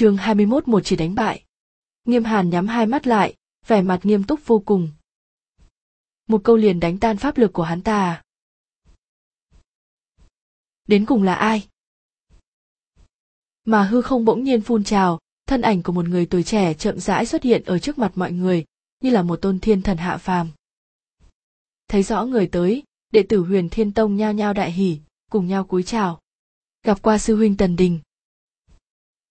chương 21 một chỉ đánh bại. Nghiêm hàn nhắm hai mắt lại, vẻ mặt nghiêm túc vô cùng. Một câu liền đánh tan pháp lực của hắn ta à? Đến cùng là ai? Mà hư không bỗng nhiên phun trào, thân ảnh của một người tuổi trẻ chậm rãi xuất hiện ở trước mặt mọi người, như là một tôn thiên thần hạ phàm. Thấy rõ người tới, đệ tử huyền thiên tông nhao nhao đại hỉ, cùng nhau cúi chào. Gặp qua sư huynh Tần Đình.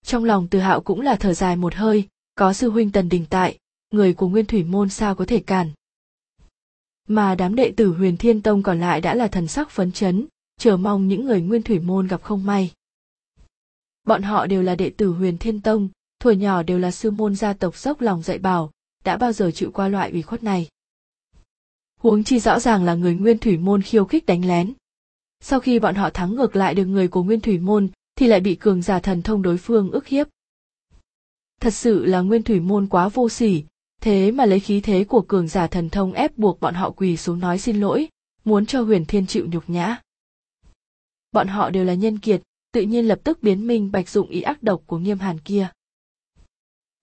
Trong lòng từ hạo cũng là thở dài một hơi, có sư huynh Tần Đình tại, người của nguyên thủy môn sao có thể cản. Mà đám đệ tử huyền thiên tông còn lại đã là thần sắc phấn chấn, chờ mong những người nguyên thủy môn gặp không may. Bọn họ đều là đệ tử huyền thiên tông, thuở nhỏ đều là sư môn gia tộc dốc lòng dạy bảo, đã bao giờ chịu qua loại ủy khuất này. Huống chi rõ ràng là người nguyên thủy môn khiêu khích đánh lén. Sau khi bọn họ thắng ngược lại được người của nguyên thủy môn, thì lại bị cường giả thần thông đối phương ức hiếp. Thật sự là nguyên thủy môn quá vô sỉ, thế mà lấy khí thế của cường giả thần thông ép buộc bọn họ quỳ xuống nói xin lỗi, muốn cho huyền thiên chịu nhục nhã. Bọn họ đều là nhân kiệt, tự nhiên lập tức biến minh bạch dụng ý ác độc của nghiêm hàn kia.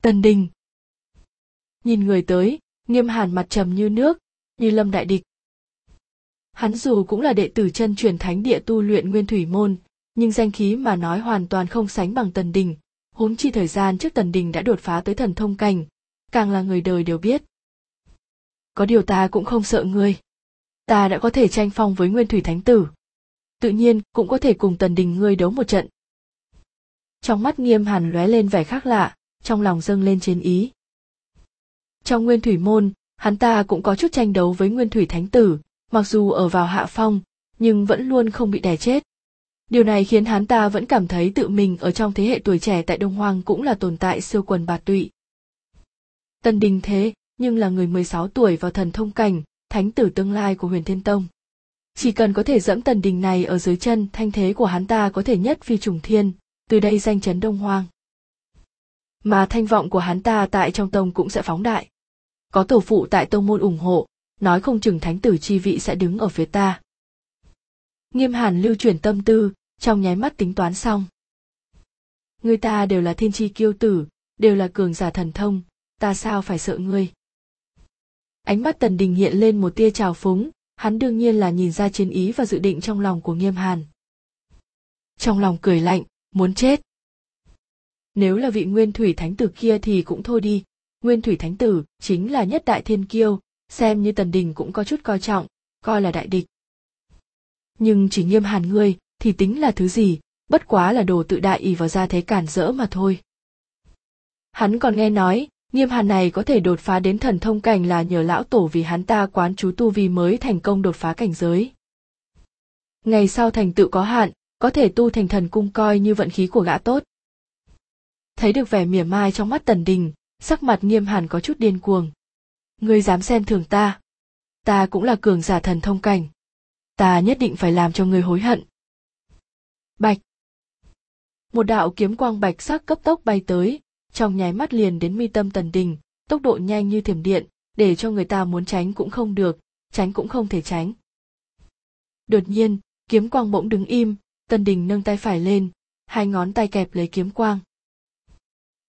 Tần Đình Nhìn người tới, nghiêm hàn mặt trầm như nước, như lâm đại địch. Hắn dù cũng là đệ tử chân truyền thánh địa tu luyện nguyên thủy môn, nhưng danh khí mà nói hoàn toàn không sánh bằng Tần Đình, huống chi thời gian trước Tần Đình đã đột phá tới thần thông cảnh, càng là người đời đều biết. Có điều ta cũng không sợ ngươi. Ta đã có thể tranh phong với Nguyên Thủy Thánh Tử. Tự nhiên cũng có thể cùng Tần Đình ngươi đấu một trận. Trong mắt nghiêm hàn lóe lên vẻ khác lạ, trong lòng dâng lên chiến ý. Trong Nguyên Thủy Môn, hắn ta cũng có chút tranh đấu với Nguyên Thủy Thánh Tử, mặc dù ở vào hạ phong, nhưng vẫn luôn không bị đè chết. Điều này khiến hắn ta vẫn cảm thấy tự mình ở trong thế hệ tuổi trẻ tại Đông Hoang cũng là tồn tại siêu quần bạt tụy. Tần Đình thế, nhưng là người 16 tuổi vào thần thông cảnh, thánh tử tương lai của huyền thiên tông. Chỉ cần có thể dẫm tần đình này ở dưới chân thanh thế của hắn ta có thể nhất phi trùng thiên, từ đây danh chấn đông hoang. Mà thanh vọng của hắn ta tại trong tông cũng sẽ phóng đại. Có tổ phụ tại tông môn ủng hộ, nói không chừng thánh tử chi vị sẽ đứng ở phía ta. Nghiêm hàn lưu chuyển tâm tư, trong nháy mắt tính toán xong. Người ta đều là thiên chi kiêu tử, đều là cường giả thần thông, ta sao phải sợ ngươi. Ánh mắt tần đình hiện lên một tia trào phúng, hắn đương nhiên là nhìn ra chiến ý và dự định trong lòng của nghiêm hàn. Trong lòng cười lạnh, muốn chết. Nếu là vị nguyên thủy thánh tử kia thì cũng thôi đi, nguyên thủy thánh tử chính là nhất đại thiên kiêu, xem như tần đình cũng có chút coi trọng, coi là đại địch. Nhưng chỉ nghiêm hàn ngươi thì tính là thứ gì, bất quá là đồ tự đại ỉ vào ra thế cản rỡ mà thôi. Hắn còn nghe nói, Nghiêm hàn này có thể đột phá đến thần thông cảnh là nhờ lão tổ vì hắn ta quán chú tu vi mới thành công đột phá cảnh giới. Ngày sau thành tựu có hạn, có thể tu thành thần cung coi như vận khí của gã tốt. Thấy được vẻ mỉa mai trong mắt tần đình, sắc mặt nghiêm hàn có chút điên cuồng. Ngươi dám xem thường ta. Ta cũng là cường giả thần thông cảnh. Ta nhất định phải làm cho người hối hận. Bạch. Một đạo kiếm quang bạch sắc cấp tốc bay tới, trong nháy mắt liền đến mi tâm tần đình tốc độ nhanh như thiểm điện để cho người ta muốn tránh cũng không được tránh cũng không thể tránh đột nhiên kiếm quang bỗng đứng im tần đình nâng tay phải lên hai ngón tay kẹp lấy kiếm quang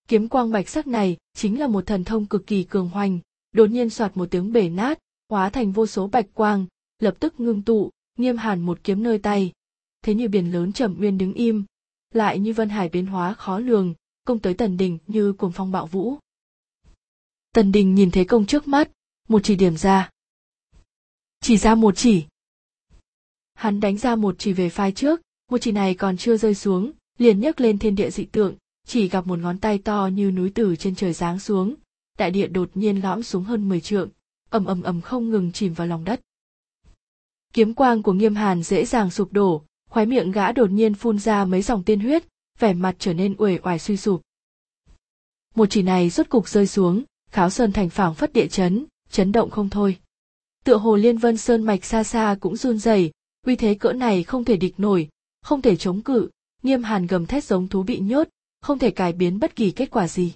kiếm quang bạch sắc này chính là một thần thông cực kỳ cường hoành đột nhiên soạt một tiếng bể nát hóa thành vô số bạch quang lập tức ngưng tụ nghiêm hàn một kiếm nơi tay. Thế như biển lớn trầm uyên đứng im. Lại như vân hải biến hóa khó lường, công tới tần đình như cuồng phong bạo vũ. Tần đình nhìn thấy công trước mắt, một chỉ điểm ra. Chỉ ra một chỉ. Hắn đánh ra một chỉ về phai trước, một chỉ này còn chưa rơi xuống, liền nhấc lên thiên địa dị tượng, chỉ gặp một ngón tay to như núi tử trên trời giáng xuống, đại địa đột nhiên lõm xuống hơn mười trượng, ầm ầm ầm không ngừng chìm vào lòng đất kiếm quang của nghiêm hàn dễ dàng sụp đổ khoái miệng gã đột nhiên phun ra mấy dòng tiên huyết, vẻ mặt trở nên uể oải suy sụp. Một chỉ này rốt cục rơi xuống, kháo sơn thành phảng phất địa chấn chấn động không thôi. Tựa hồ liên vân sơn mạch xa xa cũng run rẩy, uy thế cỡ này không thể địch nổi, không thể chống cự, nghiêm hàn gầm thét giống thú bị nhốt, không thể cải biến bất kỳ kết quả gì.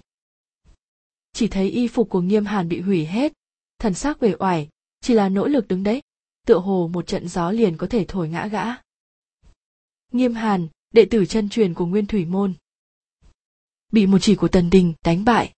Chỉ thấy y phục của nghiêm hàn bị hủy hết, thần xác uể oải, chỉ là nỗ lực đứng đấy tựa hồ một trận gió liền có thể thổi ngã gã nghiêm hàn, đệ tử chân truyền của Nguyên Thủy Môn. bị một chỉ của tần đình đánh bại